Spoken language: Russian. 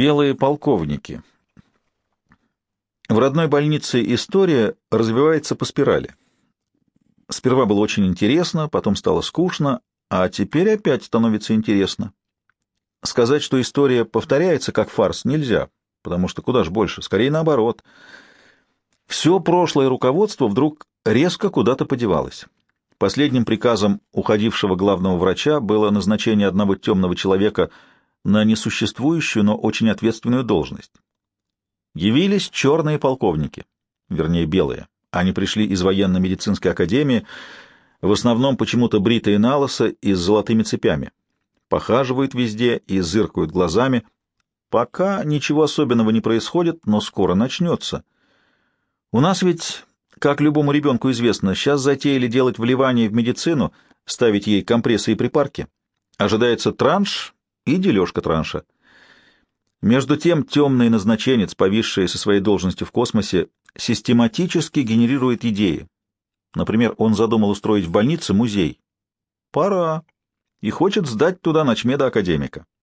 Белые полковники. В родной больнице история развивается по спирали. Сперва было очень интересно, потом стало скучно, а теперь опять становится интересно. Сказать, что история повторяется как фарс, нельзя, потому что куда ж больше, скорее наоборот. Все прошлое руководство вдруг резко куда-то подевалось. Последним приказом уходившего главного врача было назначение одного темного человека на несуществующую, но очень ответственную должность. Явились черные полковники, вернее белые. Они пришли из военно-медицинской академии, в основном почему-то бритые на лысо и с золотыми цепями. Похаживают везде и зыркают глазами. Пока ничего особенного не происходит, но скоро начнется. У нас ведь, как любому ребенку известно, сейчас затеяли делать вливание в медицину, ставить ей компрессы и припарки. Ожидается транш и дележка транша. Между тем темный назначенец, повисший со своей должностью в космосе, систематически генерирует идеи. Например, он задумал устроить в больнице музей. Пора. И хочет сдать туда ночмеда академика.